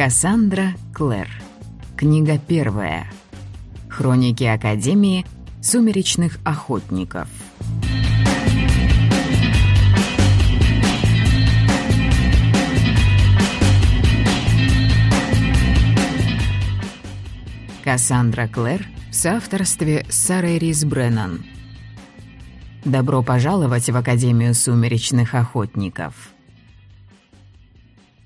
Кассандра Клэр. Книга первая. Хроники Академии сумеречных охотников. Кассандра Клэр в соавторстве с Сарой Рис Бреннан. Добро пожаловать в Академию сумеречных охотников.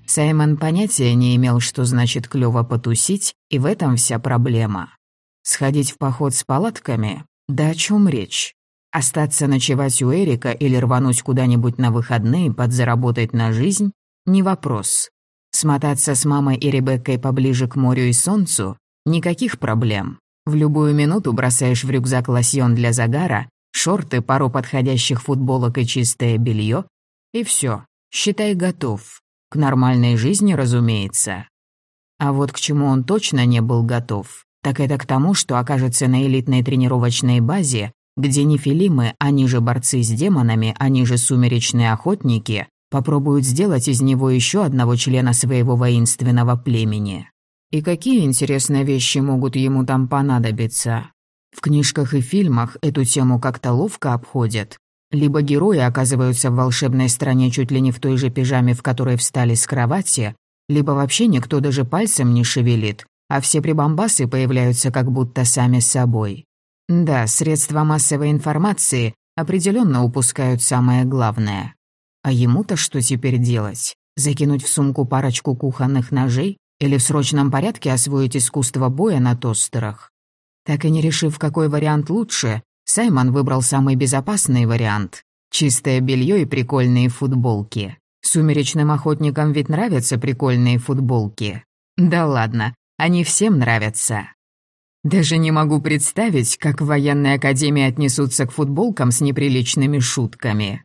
Саймон понятия не имел, что значит клёво потусить, и в этом вся проблема. Сходить в поход с палатками? Да о чем речь? Остаться ночевать у Эрика или рвануть куда-нибудь на выходные подзаработать на жизнь? Не вопрос. Смотаться с мамой и Ребеккой поближе к морю и солнцу? Никаких проблем. В любую минуту бросаешь в рюкзак лосьон для загара, шорты, пару подходящих футболок и чистое белье, и все. Считай, готов. К нормальной жизни, разумеется. А вот к чему он точно не был готов, так это к тому, что окажется на элитной тренировочной базе, где нефилимы, они же борцы с демонами, они же сумеречные охотники, попробуют сделать из него еще одного члена своего воинственного племени. И какие интересные вещи могут ему там понадобиться? В книжках и фильмах эту тему как-то ловко обходят. Либо герои оказываются в волшебной стране чуть ли не в той же пижаме, в которой встали с кровати, либо вообще никто даже пальцем не шевелит, а все прибамбасы появляются как будто сами собой. Да, средства массовой информации определенно упускают самое главное. А ему-то что теперь делать? Закинуть в сумку парочку кухонных ножей или в срочном порядке освоить искусство боя на тостерах? Так и не решив, какой вариант лучше, Саймон выбрал самый безопасный вариант – чистое белье и прикольные футболки. Сумеречным охотникам ведь нравятся прикольные футболки. Да ладно, они всем нравятся. Даже не могу представить, как в военной академии отнесутся к футболкам с неприличными шутками.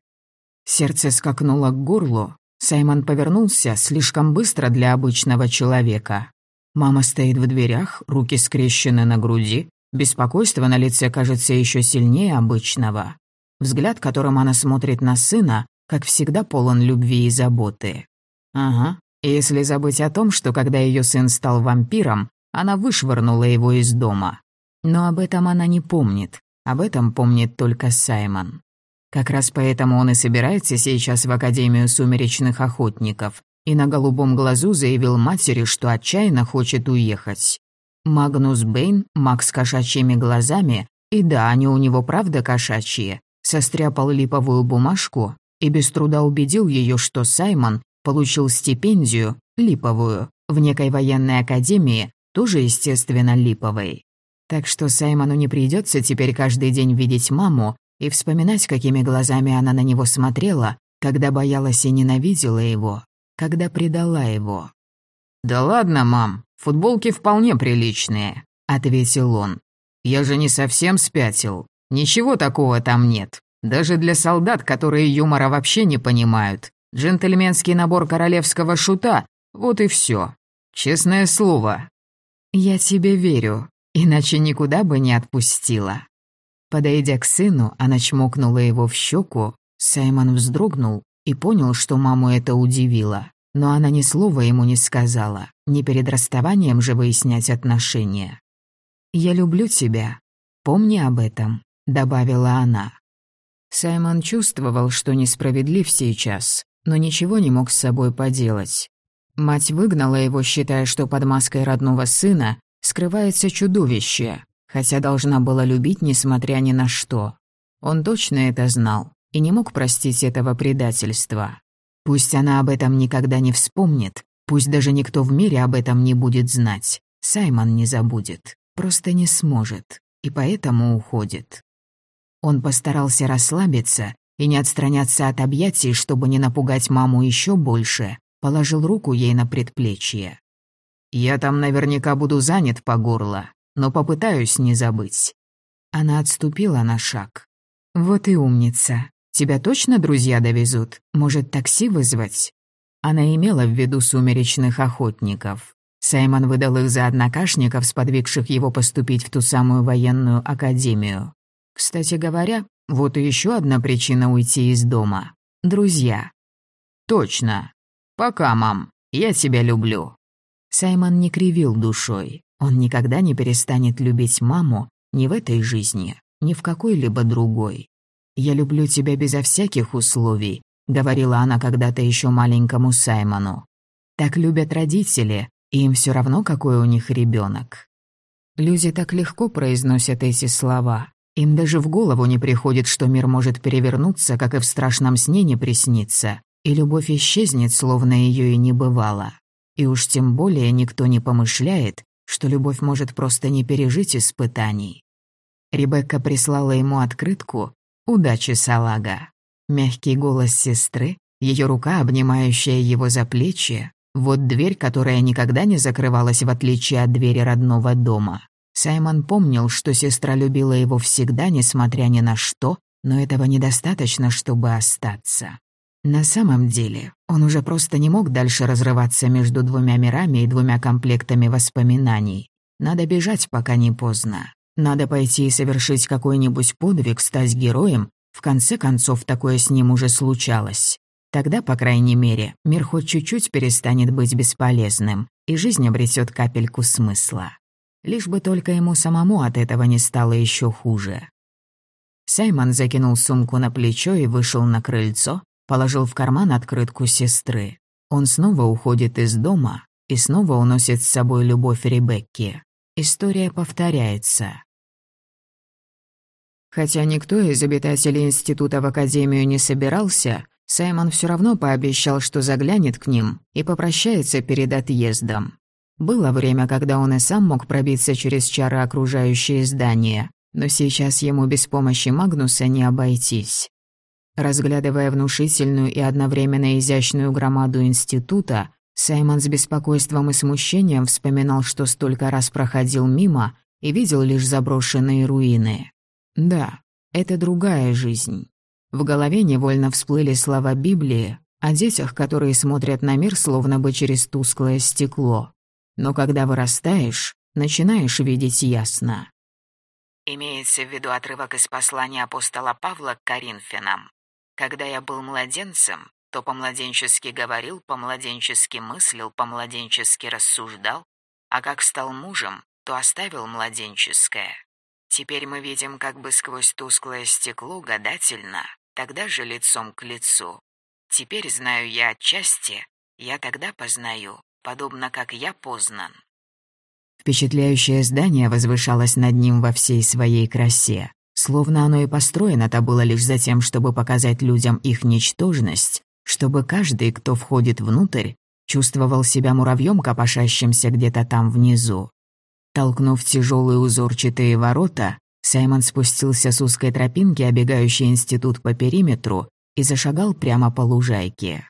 Сердце скакнуло к горлу. Саймон повернулся слишком быстро для обычного человека. Мама стоит в дверях, руки скрещены на груди, Беспокойство на лице кажется еще сильнее обычного. Взгляд, которым она смотрит на сына, как всегда полон любви и заботы. Ага, если забыть о том, что когда ее сын стал вампиром, она вышвырнула его из дома. Но об этом она не помнит. Об этом помнит только Саймон. Как раз поэтому он и собирается сейчас в Академию сумеречных охотников и на голубом глазу заявил матери, что отчаянно хочет уехать. Магнус Бэйн, маг с кошачьими глазами, и да, они у него правда кошачьи, состряпал липовую бумажку и без труда убедил ее, что Саймон получил стипендию, липовую, в некой военной академии, тоже, естественно, липовой. Так что Саймону не придется теперь каждый день видеть маму и вспоминать, какими глазами она на него смотрела, когда боялась и ненавидела его, когда предала его. «Да ладно, мам, футболки вполне приличные», — ответил он. «Я же не совсем спятил. Ничего такого там нет. Даже для солдат, которые юмора вообще не понимают. Джентльменский набор королевского шута — вот и все. Честное слово». «Я тебе верю, иначе никуда бы не отпустила». Подойдя к сыну, она чмокнула его в щеку. Саймон вздрогнул и понял, что маму это удивило. Но она ни слова ему не сказала, не перед расставанием же выяснять отношения. «Я люблю тебя. Помни об этом», — добавила она. Саймон чувствовал, что несправедлив сейчас, но ничего не мог с собой поделать. Мать выгнала его, считая, что под маской родного сына скрывается чудовище, хотя должна была любить, несмотря ни на что. Он точно это знал и не мог простить этого предательства. Пусть она об этом никогда не вспомнит, пусть даже никто в мире об этом не будет знать. Саймон не забудет, просто не сможет, и поэтому уходит. Он постарался расслабиться и не отстраняться от объятий, чтобы не напугать маму еще больше, положил руку ей на предплечье. «Я там наверняка буду занят по горло, но попытаюсь не забыть». Она отступила на шаг. «Вот и умница. Тебя точно друзья довезут? Может, такси вызвать?» Она имела в виду сумеречных охотников. Саймон выдал их за однокашников, сподвигших его поступить в ту самую военную академию. Кстати говоря, вот и еще одна причина уйти из дома. Друзья. «Точно. Пока, мам. Я тебя люблю». Саймон не кривил душой. Он никогда не перестанет любить маму ни в этой жизни, ни в какой-либо другой. «Я люблю тебя безо всяких условий», — говорила она когда-то еще маленькому Саймону. «Так любят родители, и им все равно, какой у них ребенок. Люди так легко произносят эти слова. Им даже в голову не приходит, что мир может перевернуться, как и в страшном сне не приснится, и любовь исчезнет, словно ее и не бывало. И уж тем более никто не помышляет, что любовь может просто не пережить испытаний. Ребекка прислала ему открытку «Удачи, салага». Мягкий голос сестры, ее рука, обнимающая его за плечи, вот дверь, которая никогда не закрывалась в отличие от двери родного дома. Саймон помнил, что сестра любила его всегда, несмотря ни на что, но этого недостаточно, чтобы остаться. На самом деле, он уже просто не мог дальше разрываться между двумя мирами и двумя комплектами воспоминаний. Надо бежать, пока не поздно. Надо пойти и совершить какой-нибудь подвиг, стать героем. В конце концов, такое с ним уже случалось. Тогда, по крайней мере, мир хоть чуть-чуть перестанет быть бесполезным, и жизнь обретет капельку смысла. Лишь бы только ему самому от этого не стало еще хуже. Саймон закинул сумку на плечо и вышел на крыльцо, положил в карман открытку сестры. Он снова уходит из дома и снова уносит с собой любовь Ребекки. История повторяется. Хотя никто из обитателей института в академию не собирался, Саймон все равно пообещал, что заглянет к ним и попрощается перед отъездом. Было время, когда он и сам мог пробиться через чары окружающие здания, но сейчас ему без помощи Магнуса не обойтись. Разглядывая внушительную и одновременно изящную громаду института, Саймон с беспокойством и смущением вспоминал, что столько раз проходил мимо и видел лишь заброшенные руины. Да, это другая жизнь. В голове невольно всплыли слова Библии о детях, которые смотрят на мир словно бы через тусклое стекло. Но когда вырастаешь, начинаешь видеть ясно. Имеется в виду отрывок из послания апостола Павла к Коринфянам. Когда я был младенцем, то по-младенчески говорил, по-младенчески мыслил, по-младенчески рассуждал, а как стал мужем, то оставил младенческое. Теперь мы видим как бы сквозь тусклое стекло гадательно, тогда же лицом к лицу. Теперь знаю я отчасти, я тогда познаю, подобно как я познан. Впечатляющее здание возвышалось над ним во всей своей красе. Словно оно и построено-то было лишь за тем, чтобы показать людям их ничтожность, чтобы каждый, кто входит внутрь, чувствовал себя муравьем, копошащимся где-то там внизу. Толкнув тяжелые узорчатые ворота, Саймон спустился с узкой тропинки, обегающей институт по периметру, и зашагал прямо по лужайке.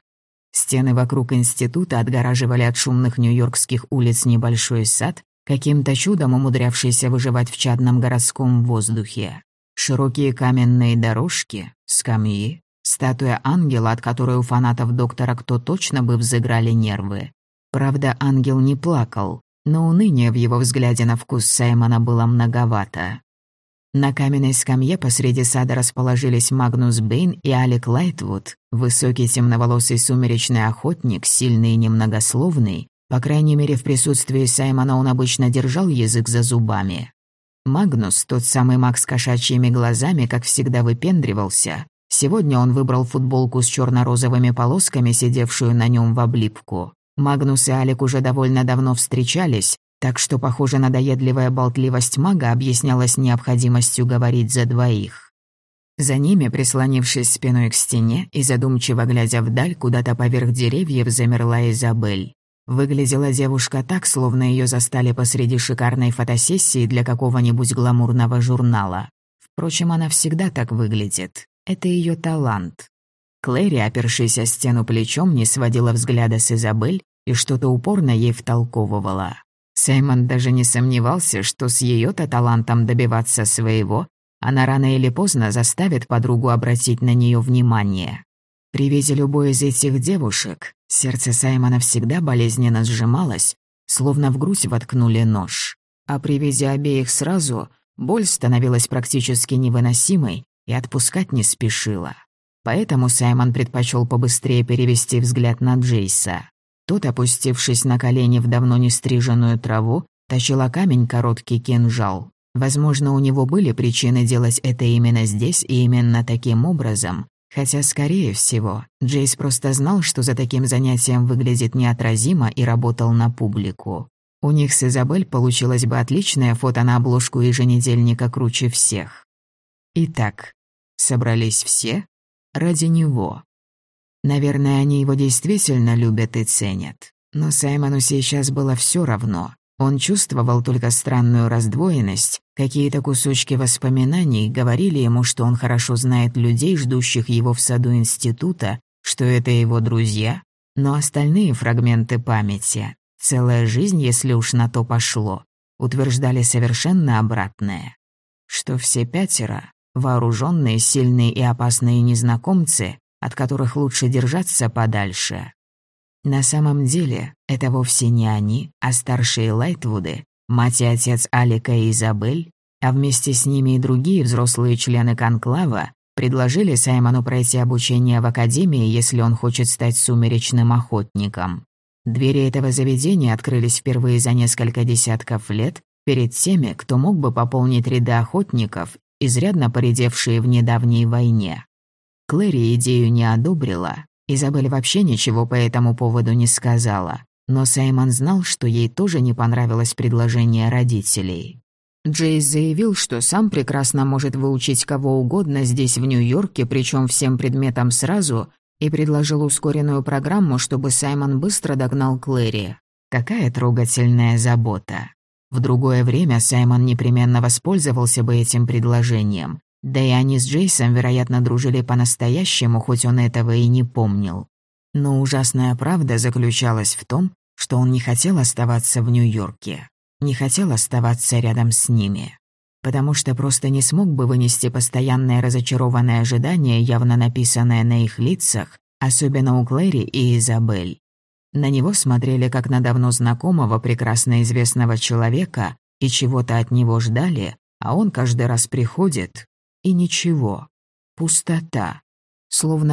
Стены вокруг института отгораживали от шумных нью-йоркских улиц небольшой сад, каким-то чудом умудрявшийся выживать в чадном городском воздухе. Широкие каменные дорожки, скамьи, статуя ангела, от которой у фанатов доктора кто точно бы взыграли нервы. Правда, ангел не плакал, но уныния в его взгляде на вкус Саймона было многовато. На каменной скамье посреди сада расположились Магнус Бэйн и Алек Лайтвуд, высокий темноволосый сумеречный охотник, сильный и немногословный. По крайней мере, в присутствии Саймона он обычно держал язык за зубами. Магнус, тот самый маг с кошачьими глазами, как всегда выпендривался. Сегодня он выбрал футболку с черно-розовыми полосками, сидевшую на нем в облипку. Магнус и Алек уже довольно давно встречались, так что, похоже, надоедливая болтливость мага объяснялась необходимостью говорить за двоих. За ними, прислонившись спиной к стене и задумчиво глядя вдаль, куда-то поверх деревьев замерла Изабель. Выглядела девушка так, словно ее застали посреди шикарной фотосессии для какого-нибудь гламурного журнала. Впрочем, она всегда так выглядит. Это ее талант. Клэри, опершись о стену плечом, не сводила взгляда с Изабель и что-то упорно ей втолковывала. Саймон даже не сомневался, что с ее-то талантом добиваться своего она рано или поздно заставит подругу обратить на нее внимание. При виде любой из этих девушек сердце Саймона всегда болезненно сжималось, словно в грудь воткнули нож. А при виде обеих сразу боль становилась практически невыносимой и отпускать не спешила. Поэтому Саймон предпочел побыстрее перевести взгляд на Джейса. Тот, опустившись на колени в давно не стриженную траву, тащил камень короткий кинжал. Возможно, у него были причины делать это именно здесь и именно таким образом, хотя, скорее всего, Джейс просто знал, что за таким занятием выглядит неотразимо и работал на публику. У них с Изабель получилось бы отличное фото на обложку еженедельника круче всех. Итак, собрались все ради него. Наверное, они его действительно любят и ценят. Но Саймону сейчас было все равно. Он чувствовал только странную раздвоенность, какие-то кусочки воспоминаний говорили ему, что он хорошо знает людей, ждущих его в саду института, что это его друзья, но остальные фрагменты памяти, целая жизнь, если уж на то пошло, утверждали совершенно обратное. Что все пятеро, вооруженные, сильные и опасные незнакомцы, от которых лучше держаться подальше. На самом деле, это вовсе не они, а старшие Лайтвуды, мать и отец Алика и Изабель, а вместе с ними и другие взрослые члены конклава, предложили Саймону пройти обучение в академии, если он хочет стать сумеречным охотником. Двери этого заведения открылись впервые за несколько десятков лет перед теми, кто мог бы пополнить ряды охотников, изрядно поредевшие в недавней войне. Клэри идею не одобрила, Изабель вообще ничего по этому поводу не сказала, но Саймон знал, что ей тоже не понравилось предложение родителей. Джейс заявил, что сам прекрасно может выучить кого угодно здесь, в Нью-Йорке, причем всем предметам сразу, и предложил ускоренную программу, чтобы Саймон быстро догнал Клэри. Какая трогательная забота. В другое время Саймон непременно воспользовался бы этим предложением, да и они с Джейсом, вероятно, дружили по-настоящему, хоть он этого и не помнил. Но ужасная правда заключалась в том, что он не хотел оставаться в Нью-Йорке, не хотел оставаться рядом с ними, потому что просто не смог бы вынести постоянное разочарованное ожидание, явно написанное на их лицах, особенно у Клэри и Изабель. На него смотрели как на давно знакомого, прекрасно известного человека и чего-то от него ждали, а он каждый раз приходит, и ничего. Пустота. Словно